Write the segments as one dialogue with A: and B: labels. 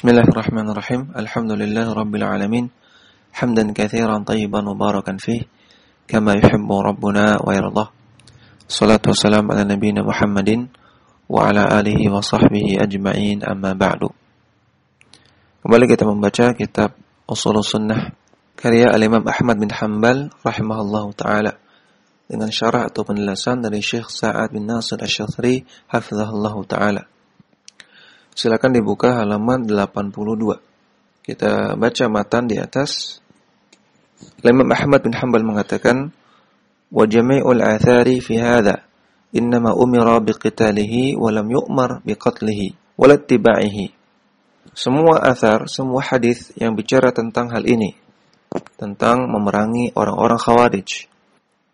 A: Bismillahirrahmanirrahim. Alhamdulillah rabbil alamin. Hamdan katsiran tayyiban mubarakan fih kama yuhibbu rabbuna wa yardah. Salatu wassalam ala nabiyyina Muhammadin wa ala alihi wa sahbihi ajma'in amma ba'du. Kembali kita membaca kitab Ushul Sunnah karya Al-Imam Ahmad bin Hanbal rahimahullahu taala dengan syarah atau penjelasan dari Syekh Sa'ad bin Nasir Asy-Syathri hafizahullahu taala. Silakan dibuka halaman 82. Kita baca matan di atas. Imam Ahmad bin Hanbal mengatakan, "Wa jami'ul athari fi hadha innama umira biqitalihi wa lam yu'mar biqatlihi wa lattiba'ihi." Semua athar, semua hadis yang bicara tentang hal ini, tentang memerangi orang-orang Khawarij.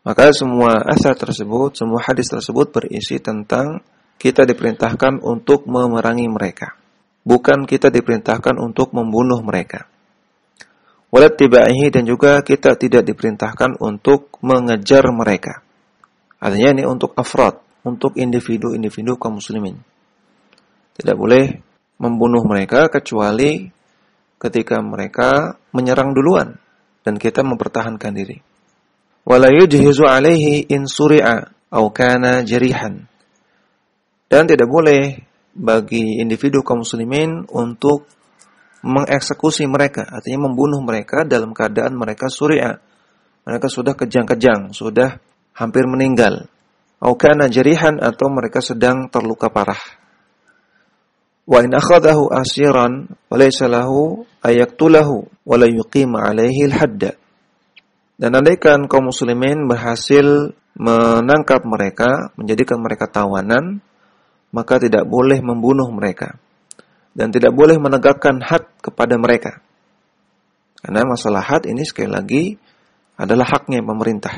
A: Maka semua athar tersebut, semua hadis tersebut berisi tentang kita diperintahkan untuk memerangi mereka. Bukan kita diperintahkan untuk membunuh mereka. Walat tibaihi dan juga kita tidak diperintahkan untuk mengejar mereka. Artinya ini untuk afrod, untuk individu-individu kaum muslimin. Tidak boleh membunuh mereka kecuali ketika mereka menyerang duluan dan kita mempertahankan diri. Wala alaihi in suri'a au kana jarihan. Dan tidak boleh bagi individu kaum muslimin untuk mengeksekusi mereka, artinya membunuh mereka dalam keadaan mereka surya. Mereka sudah kejang-kejang, sudah hampir meninggal. Aukana jarihan atau mereka sedang terluka parah. Wa in akhadahu asiran walaysa lahu ayaktulahu wa la alaihi. Dan andaikan kaum muslimin berhasil menangkap mereka, menjadikan mereka tawanan, maka tidak boleh membunuh mereka dan tidak boleh menegakkan had kepada mereka. Karena masalah had ini sekali lagi adalah haknya pemerintah.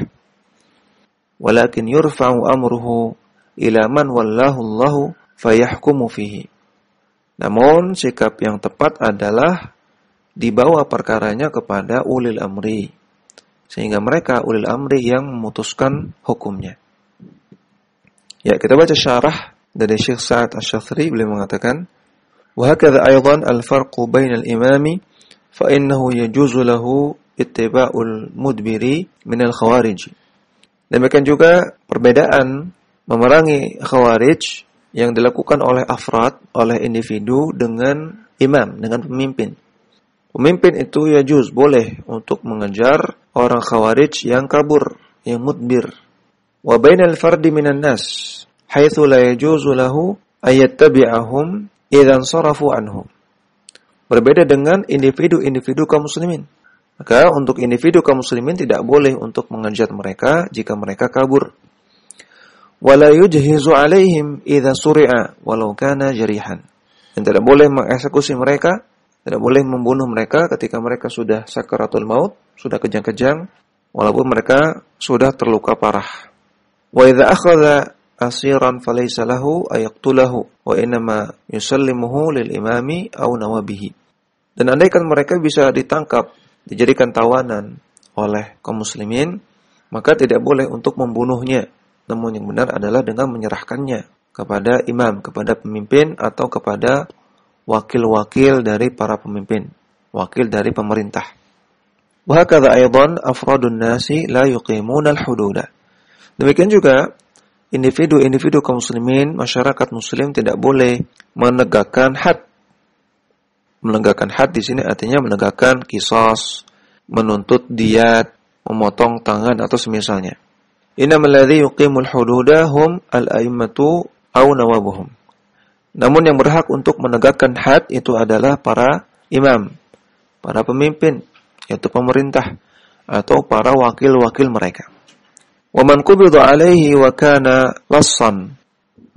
A: Walakin yurfa'u amruhu ila man wallahu Allahu fayahkumu fihi. Namun sikap yang tepat adalah dibawa perkaranya kepada ulil amri sehingga mereka ulil amri yang memutuskan hukumnya. Ya, kita baca syarah dari Syekh Sa'ad Asy-Syathri beliau mengatakan al-farqu bainal imami fa innahu yajuzu lahu ittiba'ul mudbiri min al-khawarij demikian juga perbedaan memerangi khawarij yang dilakukan oleh afrad oleh individu dengan imam dengan pemimpin. Pemimpin itu yajuz boleh untuk mengejar orang khawarij yang kabur yang mudbir. Wa bainal fardi minan nas haitsu la yajuzu lahu ayattabi'ahum idzan sarafu anhum. Berbeda dengan individu-individu kaum muslimin. Maka untuk individu kaum muslimin tidak boleh untuk mengejar mereka jika mereka kabur. Wala yujhizu alaihim idza suri'a walau kana jarihan. Dan tidak boleh mengeksekusi mereka, tidak boleh membunuh mereka ketika mereka sudah sakaratul maut, sudah kejang-kejang, walaupun mereka sudah terluka parah. Wa idza akhadha asiran falaysa lahu wa inma yusallimuhu lil imami aw nawabihi. Dan andaikan mereka bisa ditangkap, dijadikan tawanan oleh kaum muslimin, maka tidak boleh untuk membunuhnya. Namun yang benar adalah dengan menyerahkannya kepada imam, kepada pemimpin atau kepada wakil-wakil dari para pemimpin, wakil dari pemerintah. Wahakadha aydan afradun nasi la yuqimuna al-hududa. Demikian juga individu-individu kaum muslimin, masyarakat muslim tidak boleh menegakkan had. Menegakkan had di sini artinya menegakkan kisos, menuntut diat, memotong tangan atau semisalnya. Innamal ladzi yuqimul hududa hum al-a'immatu aw nawabuhum. Namun yang berhak untuk menegakkan had itu adalah para imam, para pemimpin, yaitu pemerintah atau para wakil-wakil mereka. ومن قبض عليه وكان لصا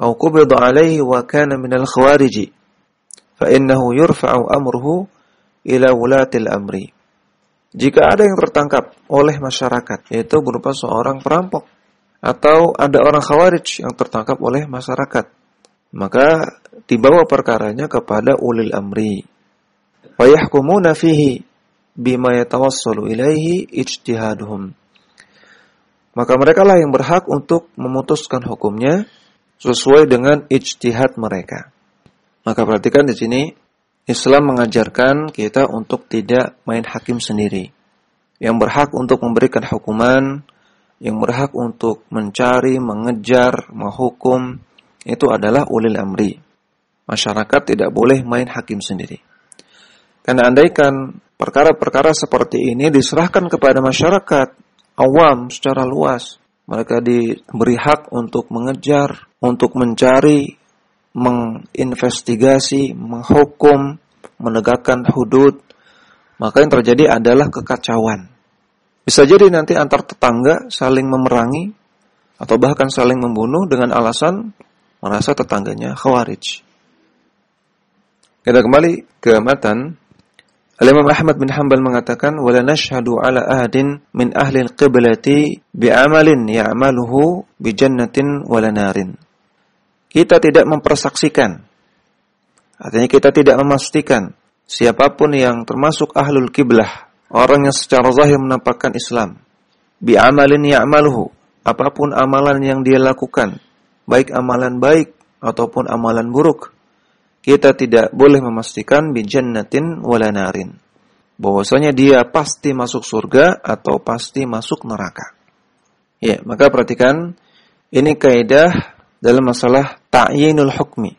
A: أو قبض عليه وكان من الخوارج فإنه يرفع أمره إلى ولاة الأمر Jika ada yang tertangkap oleh masyarakat, yaitu berupa seorang perampok, atau ada orang khawarij yang tertangkap oleh masyarakat, maka dibawa perkaranya kepada ulil amri. Fayahkumuna fihi bima yatawassalu ilaihi ijtihaduhum maka mereka lah yang berhak untuk memutuskan hukumnya sesuai dengan ijtihad mereka. Maka perhatikan di sini Islam mengajarkan kita untuk tidak main hakim sendiri. Yang berhak untuk memberikan hukuman, yang berhak untuk mencari, mengejar, menghukum, itu adalah ulil amri. Masyarakat tidak boleh main hakim sendiri. Karena andaikan perkara-perkara seperti ini diserahkan kepada masyarakat awam secara luas, mereka diberi hak untuk mengejar, untuk mencari, menginvestigasi, menghukum, menegakkan hudud, maka yang terjadi adalah kekacauan. Bisa jadi nanti antar tetangga saling memerangi atau bahkan saling membunuh dengan alasan merasa tetangganya khawarij. Kita kembali ke matan Al-Imam Ahmad bin Hanbal mengatakan wala nashhadu ala ahadin min ahli al-qiblati bi'amalin ya'maluhu bi jannatin wala narin. Kita tidak mempersaksikan artinya kita tidak memastikan siapa pun yang termasuk ahlul kiblah, orang yang secara zahir menampakkan Islam, bi'amalin ya'maluhu, apa pun amalan yang dia lakukan, baik amalan baik ataupun amalan buruk, kita tidak boleh memastikan bijannatin wala narin. Bahwasanya dia pasti masuk surga atau pasti masuk neraka. Ya, maka perhatikan ini kaidah dalam masalah ta'yinul hukmi.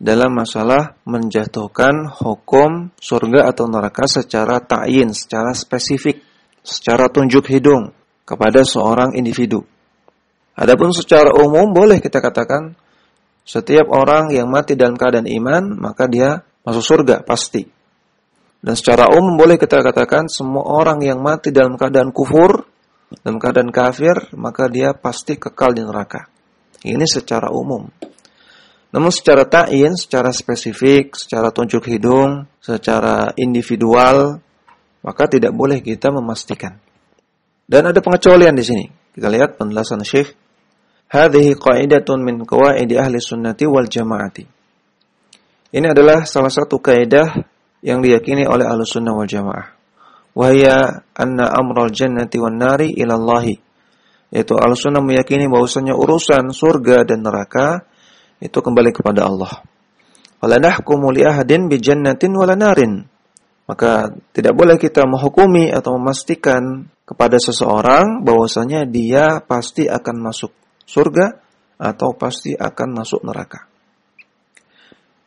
A: Dalam masalah menjatuhkan hukum surga atau neraka secara ta'yin, secara spesifik, secara tunjuk hidung kepada seorang individu. Adapun secara umum boleh kita katakan setiap orang yang mati dalam keadaan iman, maka dia masuk surga, pasti. Dan secara umum boleh kita katakan semua orang yang mati dalam keadaan kufur, dalam keadaan kafir, maka dia pasti kekal di neraka. Ini secara umum. Namun secara ta'in, secara spesifik, secara tunjuk hidung, secara individual, maka tidak boleh kita memastikan. Dan ada pengecualian di sini. Kita lihat penjelasan Syekh Hadhihi qa'idatun min qawaidi ahli sunnati wal jama'ati. Ini adalah salah satu kaidah yang diyakini oleh ahli sunnah wal jamaah. Wahya anna amral jannati wan nari ila Allahi. Yaitu ahli sunnah meyakini bahwasanya urusan surga dan neraka itu kembali kepada Allah. Wala nahkumu li ahadin bi jannatin wala narin. Maka tidak boleh kita menghukumi atau memastikan kepada seseorang bahwasanya dia pasti akan masuk surga atau pasti akan masuk neraka.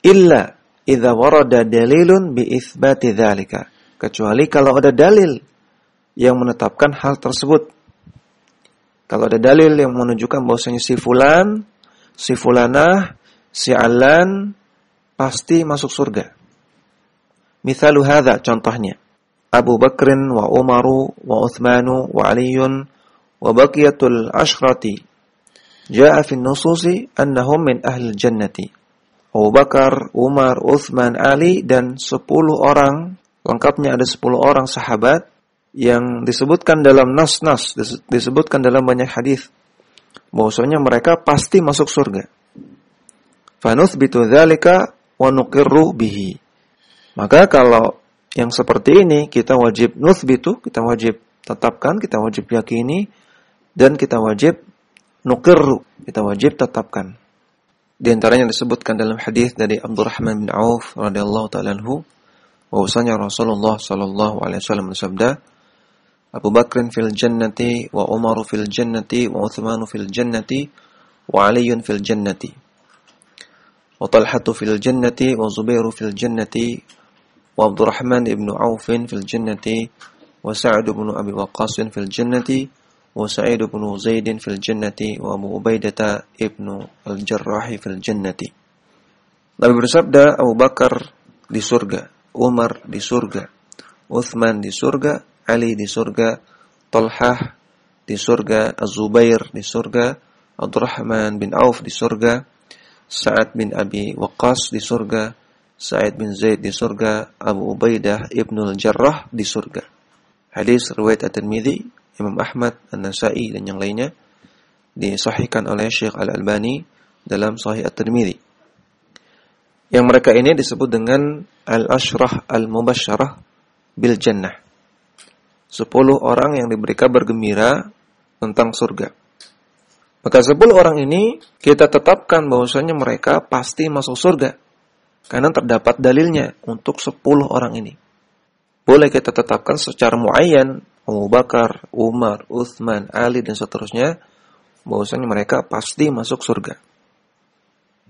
A: Illa idza warada dalilun bi itsbati dzalika. Kecuali kalau ada dalil yang menetapkan hal tersebut. Kalau ada dalil yang menunjukkan bahwasanya si fulan, si fulanah, si alan pasti masuk surga. Misalu hadza contohnya. Abu Bakrin wa Umaru wa Uthmanu wa Aliyun wa baqiyatul ashrati Ja'a fi nususi annahum min ahli jannati. Abu Bakar, Umar, Uthman, Ali dan 10 orang, lengkapnya ada 10 orang sahabat yang disebutkan dalam nas-nas, disebutkan dalam banyak hadis bahwasanya mereka pasti masuk surga. Fanuthbitu dzalika wa nuqirru bihi. Maka kalau yang seperti ini kita wajib nuthbitu, kita wajib tetapkan, kita wajib yakini dan kita wajib nukirru kita wajib tetapkan. Di antaranya disebutkan dalam hadis dari Abdurrahman bin Auf radhiyallahu taala anhu bahwasanya Rasulullah sallallahu alaihi wasallam bersabda Abu Bakr fil jannati wa Umar fil jannati wa Uthman fil jannati wa Ali fil jannati wa Talhah fil jannati wa Zubair fil jannati wa Abdurrahman ibn Auf fil jannati wa Sa'd ibn Abi Waqqas fil jannati وسعيد بن زيد في الجنة وأبو عبيدة ابن الجراح في الجنة Nabi bersabda Abu Bakar di surga, Umar di surga, Uthman di surga, Ali di surga, Talhah di surga, Az-Zubair di surga, Abdurrahman bin Auf di surga, Sa'ad bin Abi Waqqas di surga, Sa'id bin Zaid di surga, Abu Ubaidah ibnul Jarrah di surga. Hadis riwayat At-Tirmidzi Imam Ahmad, An-Nasai dan yang lainnya disahihkan oleh Syekh Al-Albani dalam Sahih At-Tirmidzi. Yang mereka ini disebut dengan Al-Ashrah Al-Mubasyarah bil Jannah. Sepuluh orang yang diberi kabar gembira tentang surga. Maka sepuluh orang ini kita tetapkan bahwasanya mereka pasti masuk surga. Karena terdapat dalilnya untuk 10 orang ini. Boleh kita tetapkan secara muayyan Abu Bakar, Umar, Uthman, Ali dan seterusnya bahwasanya mereka pasti masuk surga.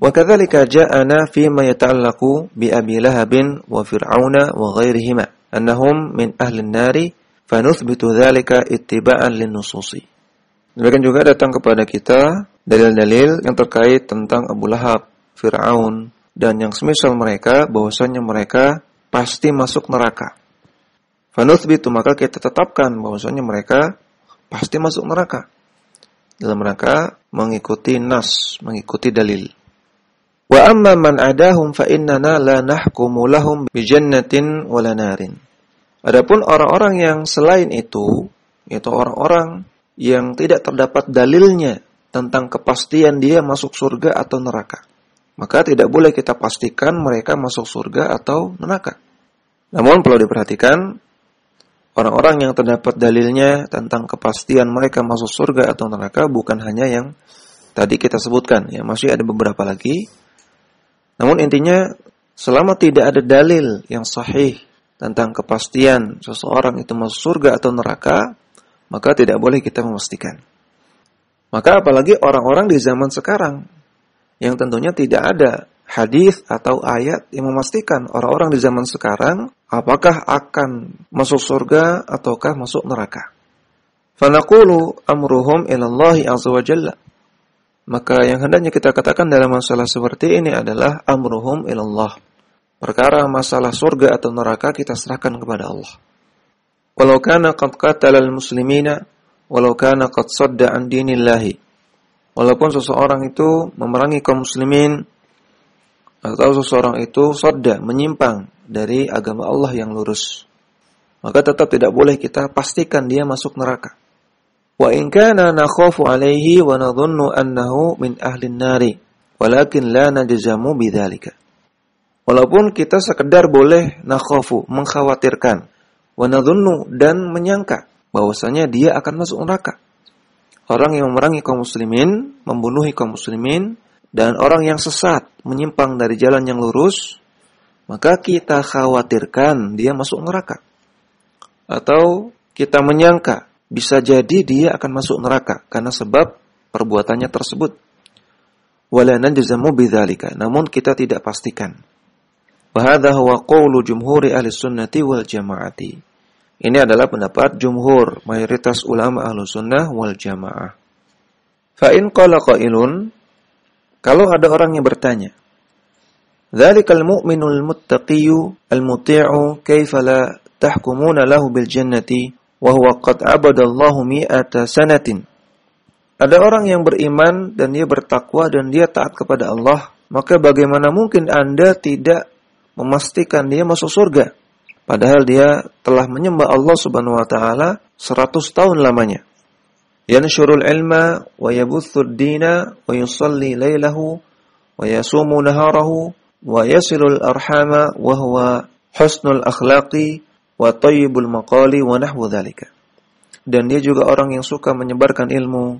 A: Wa kadzalika ja'ana fi ma yata'allaqu bi Abi Lahabin wa Fir'auna wa ghairihima annahum min ahli an-nari fanuthbitu dzalika ittiba'an lin-nususi. Demikian juga datang kepada kita dalil-dalil yang terkait tentang Abu Lahab, Fir'aun dan yang semisal mereka bahwasanya mereka pasti masuk neraka. Fanuthbitu maka kita tetapkan bahwasanya mereka pasti masuk neraka. Dalam rangka mengikuti nas, mengikuti dalil. Wa amma man adahum fa innana la nahkumu lahum bi jannatin wala narin. Adapun orang-orang yang selain itu, yaitu orang-orang yang tidak terdapat dalilnya tentang kepastian dia masuk surga atau neraka. Maka tidak boleh kita pastikan mereka masuk surga atau neraka. Namun perlu diperhatikan orang-orang yang terdapat dalilnya tentang kepastian mereka masuk surga atau neraka bukan hanya yang tadi kita sebutkan. Ya masih ada beberapa lagi. Namun intinya selama tidak ada dalil yang sahih tentang kepastian seseorang itu masuk surga atau neraka maka tidak boleh kita memastikan. Maka apalagi orang-orang di zaman sekarang yang tentunya tidak ada hadis atau ayat yang memastikan orang-orang di zaman sekarang apakah akan masuk surga ataukah masuk neraka. Fanaqulu amruhum ilallahi azza wa jalla. Maka yang hendaknya kita katakan dalam masalah seperti ini adalah amruhum ilallah. Perkara masalah surga atau neraka kita serahkan kepada Allah. Walau kana qad qatala al-muslimina walau kana qad sadda an dinillahi. Walaupun seseorang itu memerangi kaum muslimin atau seseorang itu sodda, menyimpang dari agama Allah yang lurus. Maka tetap tidak boleh kita pastikan dia masuk neraka. Wa in kana nakhafu alaihi wa nadhunnu annahu min ahli nari, walakin la najzamu bidzalika. Walaupun kita sekedar boleh nakhafu, mengkhawatirkan, wa nadhunnu dan menyangka bahwasanya dia akan masuk neraka. Orang yang memerangi kaum muslimin, membunuhi kaum muslimin, dan orang yang sesat menyimpang dari jalan yang lurus, maka kita khawatirkan dia masuk neraka. Atau kita menyangka bisa jadi dia akan masuk neraka karena sebab perbuatannya tersebut. Wala najzamu bidzalika, namun kita tidak pastikan. Wahada huwa qawlu jumhuri ahli sunnati wal jamaati. Ini adalah pendapat jumhur, mayoritas ulama ahlu sunnah wal jamaah. Fa in qala qailun, kalau ada orang yang bertanya, "Dzalikal mu'minul muttaqiyyu al-muti'u kaifa la tahkumuna lahu bil jannati wa huwa qad abadallahu mi'ata sanatin?" Ada orang yang beriman dan dia bertakwa dan dia taat kepada Allah, maka bagaimana mungkin Anda tidak memastikan dia masuk surga? Padahal dia telah menyembah Allah Subhanahu wa taala 100 tahun lamanya yanshurul ilma wa yabuthud dina wa yusalli laylahu wa yasumu naharahu wa yasilul arhama wa huwa husnul akhlaqi wa tayyibul maqali wa nahwu dhalika. Dan dia juga orang yang suka menyebarkan ilmu,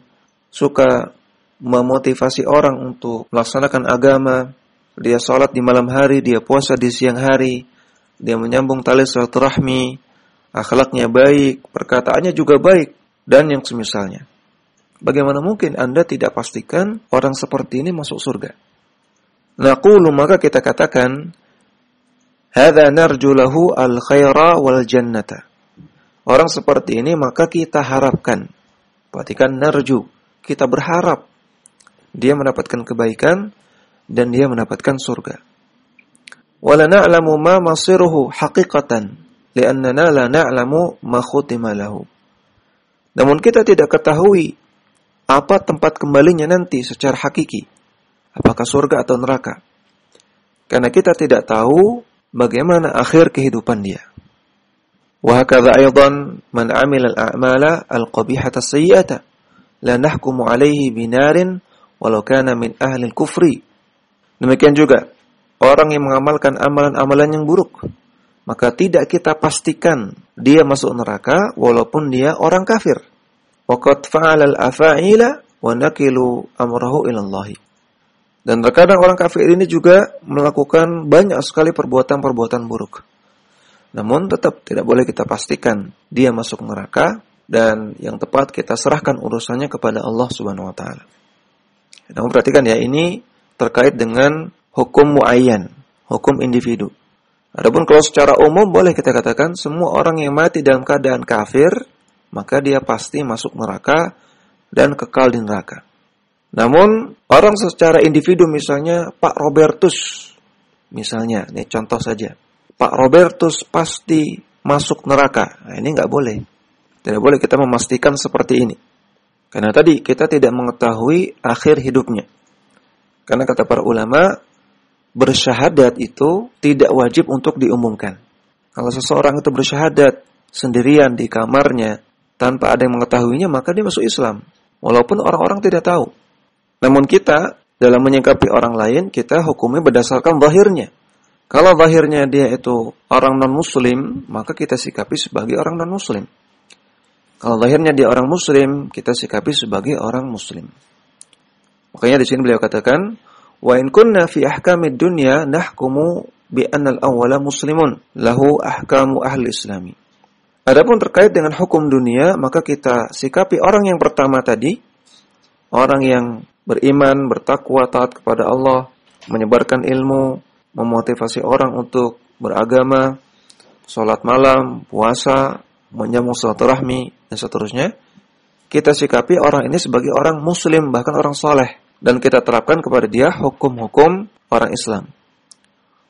A: suka memotivasi orang untuk melaksanakan agama, dia sholat di malam hari, dia puasa di siang hari, dia menyambung tali silaturahmi, akhlaknya baik, perkataannya juga baik, dan yang semisalnya. Bagaimana mungkin Anda tidak pastikan orang seperti ini masuk surga? Naqulu maka kita katakan hadza narju lahu al khaira wal jannata. Orang seperti ini maka kita harapkan. Perhatikan narju, kita berharap dia mendapatkan kebaikan dan dia mendapatkan surga. Wala na'lamu ma masiruhu haqiqatan li'annana la na'lamu ma khutima lahu. Namun kita tidak ketahui apa tempat kembalinya nanti secara hakiki. Apakah surga atau neraka. Karena kita tidak tahu bagaimana akhir kehidupan dia. وهكذا أيضا من عمل الأعمال القبيحة السيئة لا نحكم عليه بنار ولو كان من أهل الكفر demikian juga orang yang mengamalkan amalan-amalan yang buruk maka tidak kita pastikan dia masuk neraka walaupun dia orang kafir. Waqad fa'ala al-afa'ila wa nakilu amrahu ila. Dan terkadang orang kafir ini juga melakukan banyak sekali perbuatan-perbuatan buruk. Namun tetap tidak boleh kita pastikan dia masuk neraka dan yang tepat kita serahkan urusannya kepada Allah Subhanahu wa taala. Namun perhatikan ya ini terkait dengan hukum muayyan, hukum individu. Adapun kalau secara umum boleh kita katakan semua orang yang mati dalam keadaan kafir maka dia pasti masuk neraka dan kekal di neraka. Namun orang secara individu misalnya Pak Robertus misalnya, ini contoh saja. Pak Robertus pasti masuk neraka. Nah, ini nggak boleh. Tidak boleh kita memastikan seperti ini. Karena tadi kita tidak mengetahui akhir hidupnya. Karena kata para ulama, bersyahadat itu tidak wajib untuk diumumkan. Kalau seseorang itu bersyahadat sendirian di kamarnya tanpa ada yang mengetahuinya, maka dia masuk Islam. Walaupun orang-orang tidak tahu. Namun kita dalam menyikapi orang lain kita hukumnya berdasarkan zahirnya. Kalau zahirnya dia itu orang non-muslim, maka kita sikapi sebagai orang non-muslim. Kalau zahirnya dia orang muslim, kita sikapi sebagai orang muslim. Makanya di sini beliau katakan, "Wa in kunna fi ahkamid dunya nahkumu bi anna al-awwala muslimun lahu ahkamu ahli islami." Adapun terkait dengan hukum dunia, maka kita sikapi orang yang pertama tadi, orang yang beriman, bertakwa, taat kepada Allah, menyebarkan ilmu, memotivasi orang untuk beragama, sholat malam, puasa, menyambung silaturahmi, dan seterusnya. Kita sikapi orang ini sebagai orang muslim, bahkan orang soleh. Dan kita terapkan kepada dia hukum-hukum orang Islam.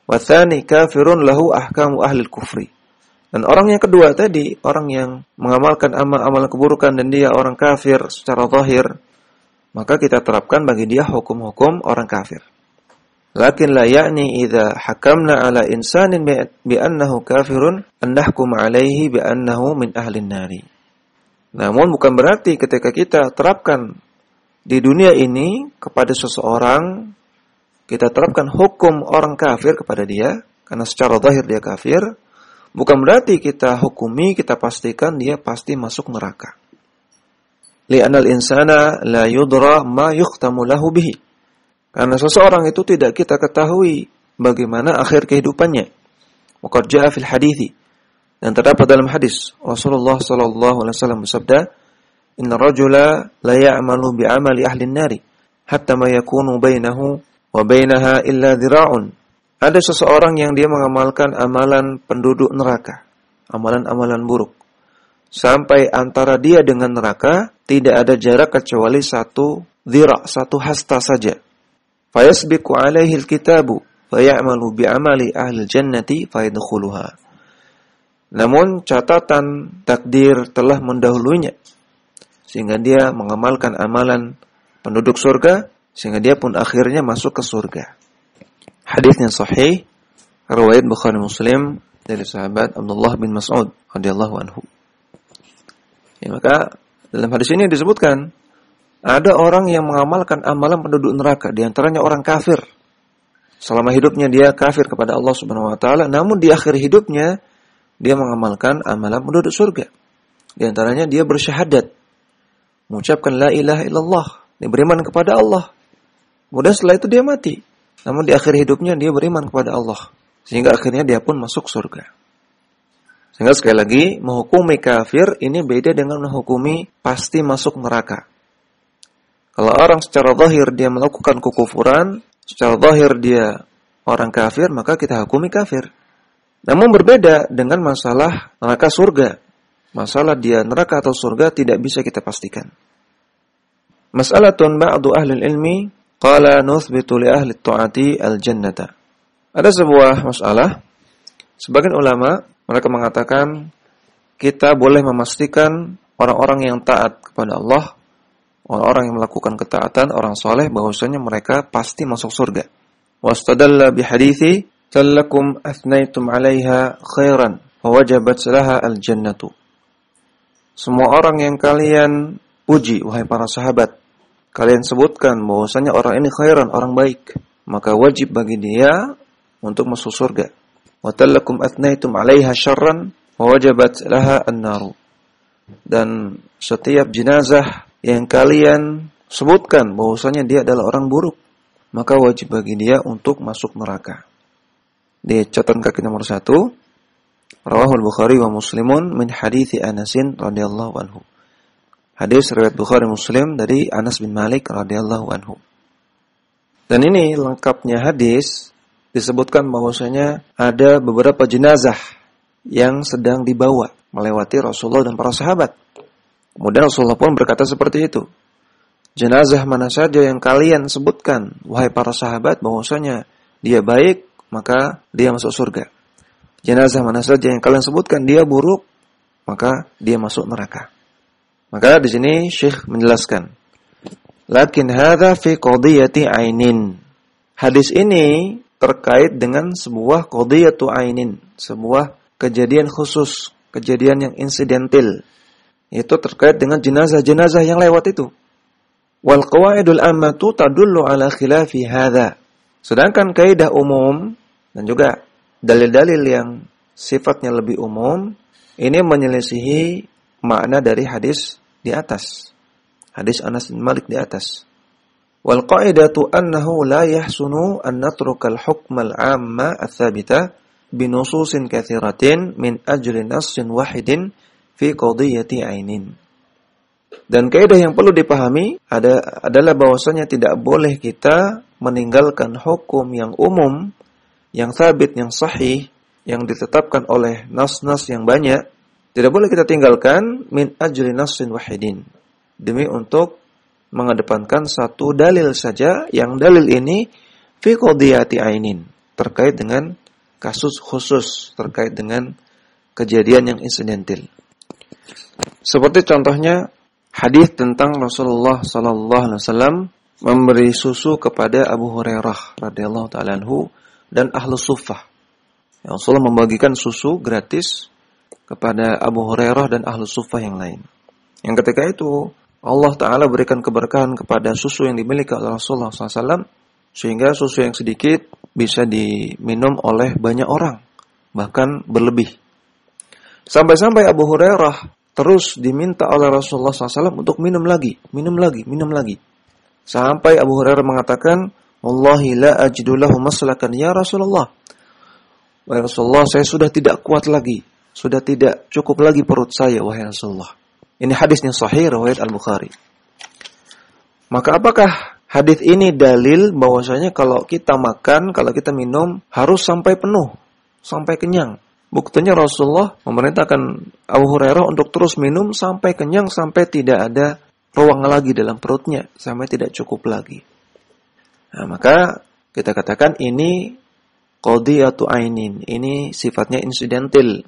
A: Wathani kafirun lahu ahkamu ahli kufri. Dan orang yang kedua tadi, orang yang mengamalkan amal-amal keburukan dan dia orang kafir secara zahir, maka kita terapkan bagi dia hukum-hukum orang kafir. Lakin la ya'ni idza hakamna ala insanin bi annahu kafirun an nahkum alaihi bi annahu min ahli nari. Namun bukan berarti ketika kita terapkan di dunia ini kepada seseorang kita terapkan hukum orang kafir kepada dia karena secara zahir dia kafir, bukan berarti kita hukumi, kita pastikan dia pasti masuk neraka li'anal insana la yudra ma yukhtamu lahu bihi. Karena seseorang itu tidak kita ketahui bagaimana akhir kehidupannya. Waqad jaa fil hadithi dan terdapat dalam hadis Rasulullah sallallahu alaihi wasallam bersabda, "Inna rajula la ya'malu bi amali ahli nari hatta ma yakunu bainahu wa bainaha illa dhira'un." Ada seseorang yang dia mengamalkan amalan penduduk neraka, amalan-amalan buruk sampai antara dia dengan neraka tidak ada jarak kecuali satu dhira, satu hasta saja. Fayasbiqu alaihi alkitabu fayamalu bi'amali ahli jannati fayadkhuluha. Namun catatan takdir telah mendahulunya sehingga dia mengamalkan amalan penduduk surga sehingga dia pun akhirnya masuk ke surga. Hadisnya sahih riwayat Bukhari Muslim dari sahabat Abdullah bin Mas'ud radhiyallahu anhu. Ya, maka dalam hadis ini disebutkan ada orang yang mengamalkan amalan penduduk neraka, di antaranya orang kafir. Selama hidupnya dia kafir kepada Allah Subhanahu wa taala, namun di akhir hidupnya dia mengamalkan amalan penduduk surga. Di antaranya dia bersyahadat, mengucapkan la ilaha illallah, dia beriman kepada Allah. Kemudian setelah itu dia mati. Namun di akhir hidupnya dia beriman kepada Allah. Sehingga akhirnya dia pun masuk surga. Sehingga sekali lagi, menghukumi kafir ini beda dengan menghukumi pasti masuk neraka. Kalau orang secara zahir dia melakukan kekufuran, secara zahir dia orang kafir, maka kita hukumi kafir. Namun berbeda dengan masalah neraka surga. Masalah dia neraka atau surga tidak bisa kita pastikan. Mas'alatun ba'du ahli ilmi qala nuthbitu li ahli ta'ati al-jannata. Ada sebuah masalah sebagian ulama mereka mengatakan kita boleh memastikan orang-orang yang taat kepada Allah, orang-orang yang melakukan ketaatan, orang soleh, bahwasanya mereka pasti masuk surga. Wastadalla bihadithi, Tallakum athnaitum alaiha khairan, wajabat laha al-jannatu semua orang yang kalian puji wahai para sahabat kalian sebutkan bahwasanya orang ini khairan orang baik maka wajib bagi dia untuk masuk surga wa tallakum athnaitum 'alaiha syarran wajabat laha an naru. dan setiap jenazah yang kalian sebutkan bahwasanya dia adalah orang buruk maka wajib bagi dia untuk masuk neraka di catatan kaki nomor satu Rawahul Bukhari wa Muslimun min hadithi Anasin radhiyallahu anhu. Hadis riwayat Bukhari Muslim dari Anas bin Malik radhiyallahu anhu. Dan ini lengkapnya hadis disebutkan bahwasanya ada beberapa jenazah yang sedang dibawa melewati Rasulullah dan para sahabat. Kemudian Rasulullah pun berkata seperti itu. Jenazah mana saja yang kalian sebutkan, wahai para sahabat, bahwasanya dia baik, maka dia masuk surga jenazah mana saja yang kalian sebutkan dia buruk, maka dia masuk neraka. Maka di sini Syekh menjelaskan, lakin hadza fi qadiyati ainin. Hadis ini terkait dengan sebuah qadiyatu ainin, sebuah kejadian khusus, kejadian yang insidental. Itu terkait dengan jenazah-jenazah yang lewat itu. Wal qawaidul ammatu tadullu ala khilafi hadza. Sedangkan kaidah umum dan juga dalil-dalil yang sifatnya lebih umum ini menyelisihi makna dari hadis di atas. Hadis Anas bin Malik di atas. Wal qa'idatu annahu la yahsunu an natruka al-hukm al-'amma ats-tsabita bi nususin katsiratin min ajli nassin wahidin fi qadiyati ainin. Dan kaidah yang perlu dipahami ada, adalah bahwasanya tidak boleh kita meninggalkan hukum yang umum yang sabit, yang sahih, yang ditetapkan oleh nas-nas yang banyak, tidak boleh kita tinggalkan min ajli nasin wahidin. Demi untuk mengedepankan satu dalil saja, yang dalil ini fi ainin, terkait dengan kasus khusus, terkait dengan kejadian yang insidental. Seperti contohnya hadis tentang Rasulullah wasallam memberi susu kepada Abu Hurairah radhiyallahu taala anhu dan ahlu suffah. Ya, Rasulullah membagikan susu gratis kepada Abu Hurairah dan ahlu suffah yang lain. Yang ketika itu Allah Ta'ala berikan keberkahan kepada susu yang dimiliki oleh Rasulullah SAW sehingga susu yang sedikit bisa diminum oleh banyak orang bahkan berlebih sampai-sampai Abu Hurairah terus diminta oleh Rasulullah SAW untuk minum lagi minum lagi, minum lagi sampai Abu Hurairah mengatakan Wallahi la ajidu lahu maslakan ya Rasulullah. Wahai Rasulullah, saya sudah tidak kuat lagi. Sudah tidak cukup lagi perut saya, wahai Rasulullah. Ini hadisnya sahih riwayat Al-Bukhari. Maka apakah hadis ini dalil bahwasanya kalau kita makan, kalau kita minum harus sampai penuh, sampai kenyang. Buktinya Rasulullah memerintahkan Abu Hurairah untuk terus minum sampai kenyang, sampai tidak ada ruang lagi dalam perutnya, sampai tidak cukup lagi. Nah, maka kita katakan ini qadiyatu ainin. Ini sifatnya insidental.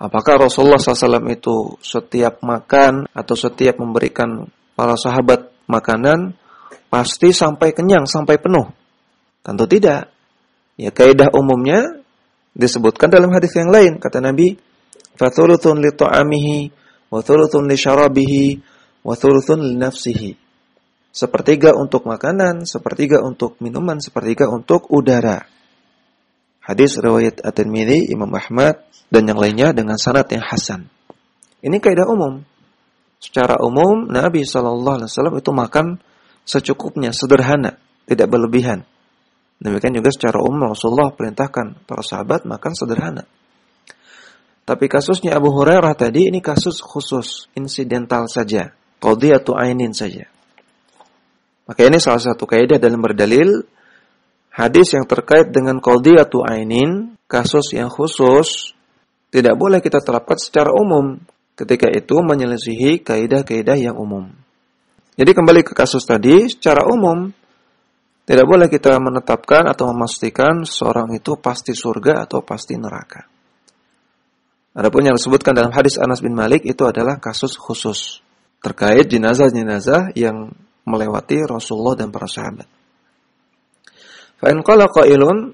A: Apakah Rasulullah SAW itu setiap makan atau setiap memberikan para sahabat makanan pasti sampai kenyang, sampai penuh? Tentu tidak. Ya kaidah umumnya disebutkan dalam hadis yang lain kata Nabi, "Fathuluthun li ta'amihi wa thuluthun li syarabihi wa thuluthun li nafsihi." Sepertiga untuk makanan, sepertiga untuk minuman, sepertiga untuk udara. Hadis riwayat At-Tirmidzi, Imam Ahmad dan yang lainnya dengan sanad yang hasan. Ini kaidah umum. Secara umum Nabi Shallallahu alaihi wasallam itu makan secukupnya, sederhana, tidak berlebihan. Demikian juga secara umum Rasulullah perintahkan para sahabat makan sederhana. Tapi kasusnya Abu Hurairah tadi ini kasus khusus, insidental saja, qadiyatu ainin saja. Maka ini salah satu kaidah dalam berdalil hadis yang terkait dengan qadiyatu ainin, kasus yang khusus tidak boleh kita terapkan secara umum ketika itu menyelisihi kaidah-kaidah yang umum. Jadi kembali ke kasus tadi, secara umum tidak boleh kita menetapkan atau memastikan seorang itu pasti surga atau pasti neraka. Adapun yang disebutkan dalam hadis Anas bin Malik itu adalah kasus khusus terkait jenazah-jenazah yang melewati Rasulullah dan para sahabat. Fa in qala qailun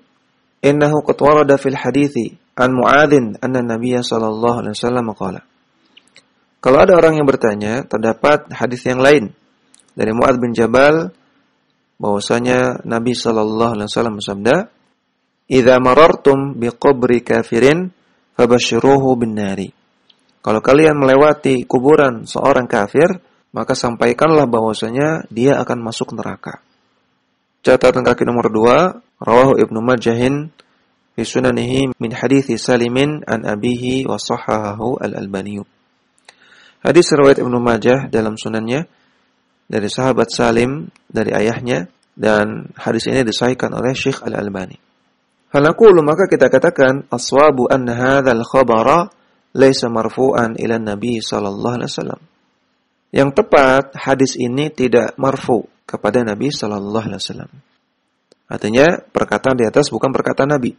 A: innahu qad warada fil hadithi an Muadzin anna Nabiy sallallahu alaihi wasallam qala. Kalau ada orang yang bertanya, terdapat hadis yang lain dari Muadz bin Jabal bahwasanya Nabi sallallahu alaihi wasallam bersabda, "Idza marartum biqabri kafirin fabashshiruhu bin nari." Kalau kalian melewati kuburan seorang kafir, maka sampaikanlah bahwasanya dia akan masuk neraka. Catatan kaki nomor dua, rawahu Ibnu Majahin fi sunanihi min hadithi Salimin an abihi wa sahahahu al-Albani. Hadis riwayat Ibnu Majah dalam sunannya dari sahabat Salim dari ayahnya dan hadis ini disahihkan oleh Syekh Al-Albani. Falaqulu maka kita katakan aswabu anna hadzal khabara laisa marfu'an ila Nabi sallallahu alaihi wasallam. Yang tepat hadis ini tidak marfu kepada Nabi sallallahu alaihi wasallam. Artinya perkataan di atas bukan perkataan Nabi.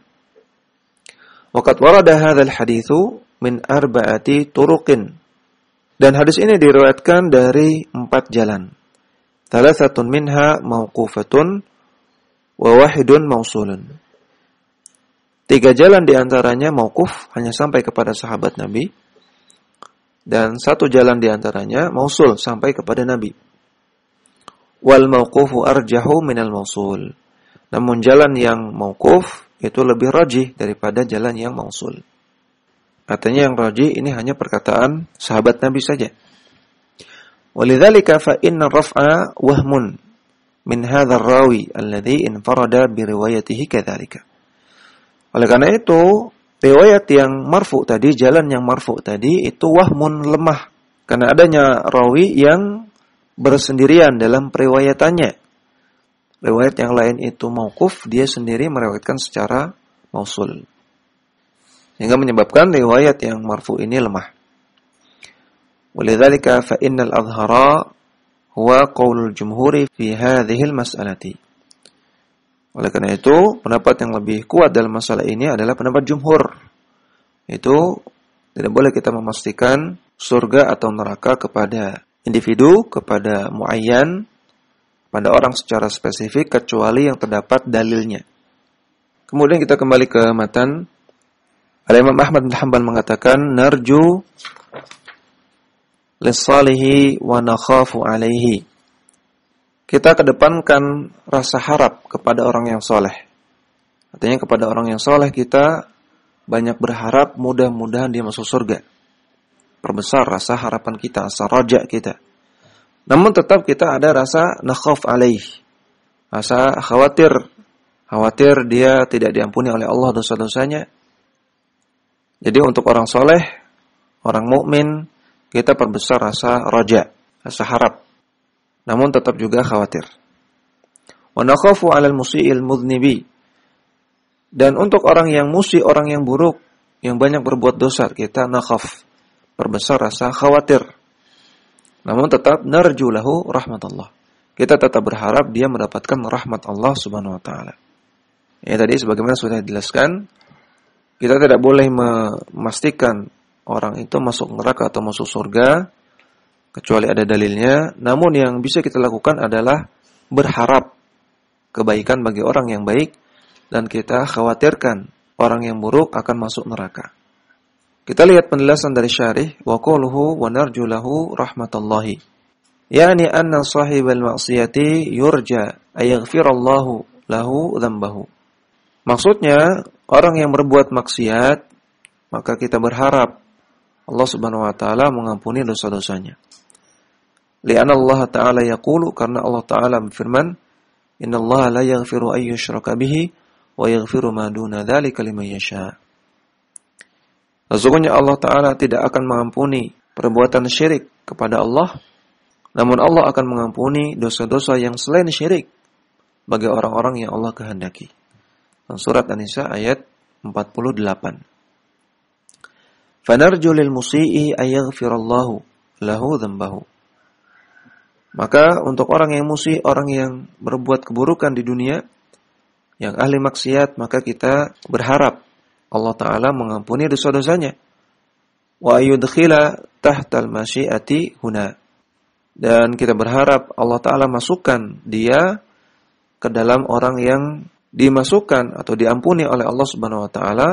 A: Waqad warada hadzal haditsu min arba'ati turuqin. Dan hadis ini diriwayatkan dari empat jalan. Thalathatun minha mauqufatun wa wahidun mausulun. Tiga jalan di antaranya mauquf hanya sampai kepada sahabat Nabi dan satu jalan di antaranya mausul sampai kepada Nabi. Wal mauqufu arjahu minal mausul. Namun jalan yang mauquf itu lebih rajih daripada jalan yang mausul. Artinya yang rajih ini hanya perkataan sahabat Nabi saja. Walidzalika fa inna raf'a wahmun min hadzal rawi alladhi infarada bi riwayatihi kadzalika. Oleh karena itu, riwayat yang marfu tadi, jalan yang marfu tadi itu wahmun lemah karena adanya rawi yang bersendirian dalam periwayatannya. Riwayat yang lain itu mauquf, dia sendiri meriwayatkan secara mausul. Sehingga menyebabkan riwayat yang marfu ini lemah. Walidzalika fa innal adhara huwa qaulul jumhuri fi hadhihi al-mas'alati. Oleh karena itu, pendapat yang lebih kuat dalam masalah ini adalah pendapat jumhur. Itu tidak boleh kita memastikan surga atau neraka kepada individu, kepada muayyan, pada orang secara spesifik kecuali yang terdapat dalilnya. Kemudian kita kembali ke matan. Ada Imam Ahmad bin Hanbal mengatakan narju lissalihi wa nakhafu alaihi kita kedepankan rasa harap kepada orang yang soleh. Artinya kepada orang yang soleh kita banyak berharap mudah-mudahan dia masuk surga. Perbesar rasa harapan kita, rasa rojak kita. Namun tetap kita ada rasa nakhaf alaih. Rasa khawatir. Khawatir dia tidak diampuni oleh Allah dosa-dosanya. Jadi untuk orang soleh, orang mukmin kita perbesar rasa rojak, rasa harap namun tetap juga khawatir. Wa nakhafu 'alal musii'il mudhnibi. Dan untuk orang yang musi, orang yang buruk, yang banyak berbuat dosa, kita nakhaf, perbesar rasa khawatir. Namun tetap narjulahu rahmatullah. Kita tetap berharap dia mendapatkan rahmat Allah Subhanahu wa taala. Ya tadi sebagaimana sudah dijelaskan, kita tidak boleh memastikan orang itu masuk neraka atau masuk surga kecuali ada dalilnya. Namun yang bisa kita lakukan adalah berharap kebaikan bagi orang yang baik dan kita khawatirkan orang yang buruk akan masuk neraka. Kita lihat penjelasan dari syarih wa quluhu wa narju lahu rahmatallahi. Yani anna sahibal ma'siyati yurja ayaghfirallahu lahu dzambahu. Maksudnya orang yang berbuat maksiat maka kita berharap Allah Subhanahu wa taala mengampuni dosa-dosanya. Lianna Allah Ta'ala yaqulu karena Allah Ta'ala berfirman, "Inna Allah la yaghfiru an yushraka bihi wa yaghfiru ma duna dzalika yasha." Sesungguhnya Allah Ta'ala tidak akan mengampuni perbuatan syirik kepada Allah, namun Allah akan mengampuni dosa-dosa yang selain syirik bagi orang-orang yang Allah kehendaki. Surat An-Nisa ayat 48. Fanarju lil musii ayaghfirallahu lahu dhanbahu. Maka untuk orang yang musi, orang yang berbuat keburukan di dunia, yang ahli maksiat, maka kita berharap Allah Ta'ala mengampuni dosa-dosanya. Wa yudkhila tahtal masyiati huna. Dan kita berharap Allah Ta'ala masukkan dia ke dalam orang yang dimasukkan atau diampuni oleh Allah Subhanahu wa taala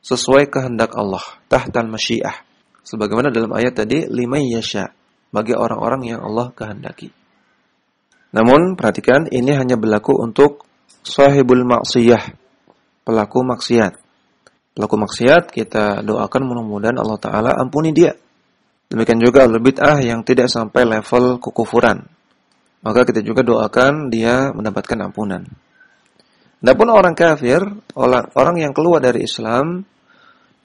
A: sesuai kehendak Allah, tahtal masyiah. Sebagaimana dalam ayat tadi, lima yasha bagi orang-orang yang Allah kehendaki. Namun perhatikan ini hanya berlaku untuk sahibul maksiyah, pelaku maksiat. Pelaku maksiat kita doakan mudah-mudahan Allah Ta'ala ampuni dia. Demikian juga al bid'ah yang tidak sampai level kekufuran. maka kita juga doakan dia mendapatkan ampunan. Adapun orang kafir, orang yang keluar dari Islam,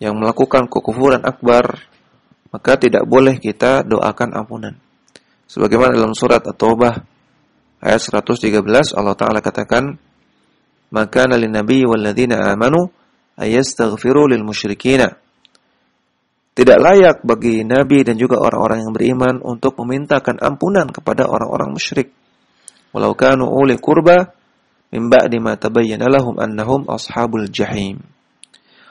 A: yang melakukan kekufuran akbar, maka tidak boleh kita doakan ampunan. Sebagaimana dalam surat At-Taubah ayat 113 Allah Taala katakan, "Maka lin nabi wal ladzina amanu ayastaghfiru lil musyrikina." Tidak layak bagi nabi dan juga orang-orang yang beriman untuk memintakan ampunan kepada orang-orang musyrik. Walau kanu uli kurba min ba'di ma tabayyana lahum annahum ashabul jahim.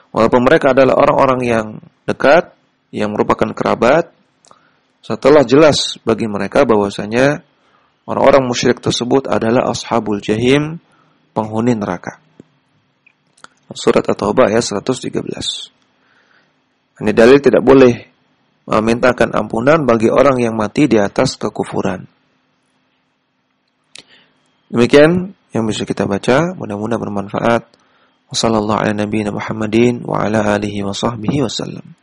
A: Walaupun mereka adalah orang-orang yang dekat, yang merupakan kerabat, setelah jelas bagi mereka bahwasanya orang-orang musyrik tersebut adalah ashabul jahim, penghuni neraka. Surat At-Taubah ayat 113. Ini dalil tidak boleh memintakan ampunan bagi orang yang mati di atas kekufuran. Demikian yang bisa kita baca, mudah-mudahan bermanfaat. Wassalamualaikum warahmatullahi wabarakatuh.